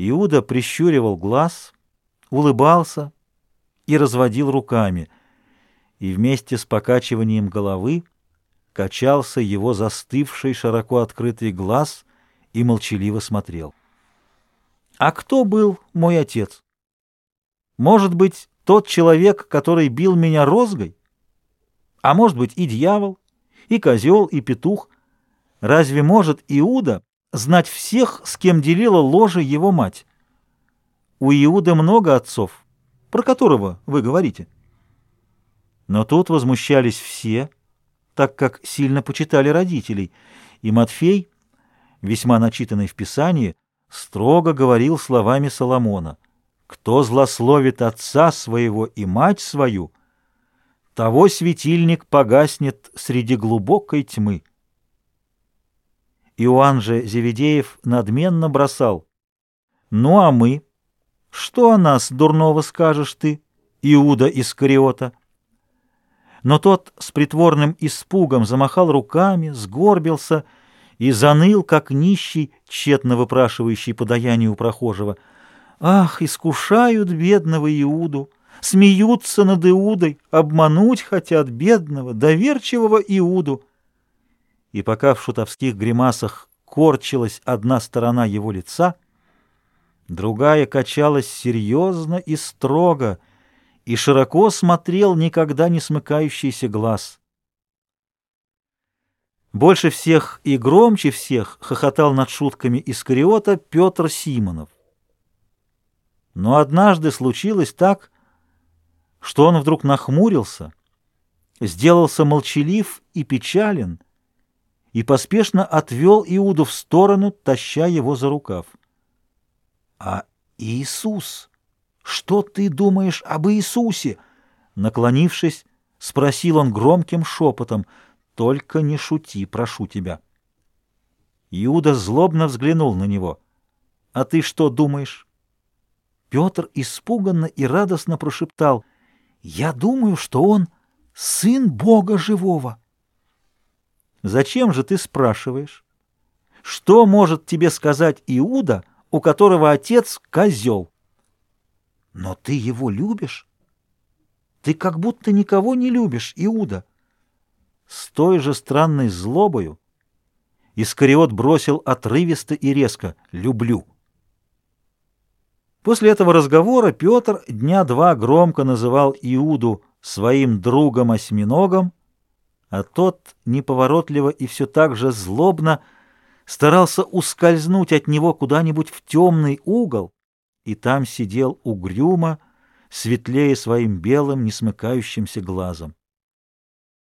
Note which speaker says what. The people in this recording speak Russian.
Speaker 1: Иуда прищуривал глаз, улыбался и разводил руками, и вместе с покачиванием головы качался его застывший, широко открытый глаз и молчаливо смотрел. А кто был мой отец? Может быть, тот человек, который бил меня розгой? А может быть, и дьявол, и козел, и петух. Разве может Иуда знать всех, с кем делила ложе его мать? У Иуды много отцов, про которого вы говорите. Но тут возмущались все, так как сильно почитали родителей, и Матфей, весьма начитанный в Писании, строго говорил словами Соломона — кто злословит отца своего и мать свою, того светильник погаснет среди глубокой тьмы. Иоанн же Зеведеев надменно бросал. «Ну а мы? Что о нас дурного скажешь ты, Иуда Искариота?» Но тот с притворным испугом замахал руками, сгорбился и заныл, как нищий, тщетно выпрашивающий подаяние у прохожего — Ах, искушают бедного Иуду, смеются над Иудой, обмануть хотят бедного, доверчивого Иуду. И пока в шутовских гримасах корчилась одна сторона его лица, другая качалась серьезно и строго, и широко смотрел никогда не смыкающийся глаз. Больше всех и громче всех хохотал над шутками Искариота Петр Симонов. Но однажды случилось так, что он вдруг нахмурился, сделался молчалив и печален, и поспешно отвел Иуду в сторону, таща его за рукав. «А Иисус? Что ты думаешь об Иисусе?» Наклонившись, спросил он громким шепотом, «Только не шути, прошу тебя». Иуда злобно взглянул на него. «А ты что думаешь?» Петр испуганно и радостно прошептал, «Я думаю, что он сын Бога живого». «Зачем же ты спрашиваешь? Что может тебе сказать Иуда, у которого отец — козел?» «Но ты его любишь? Ты как будто никого не любишь, Иуда». С той же странной злобою Искариот бросил отрывисто и резко «люблю». После этого разговора Петр дня два громко называл Иуду своим другом-осьминогом, а тот неповоротливо и все так же злобно старался ускользнуть от него куда-нибудь в темный угол, и там сидел угрюмо, светлее своим белым, несмыкающимся глазом.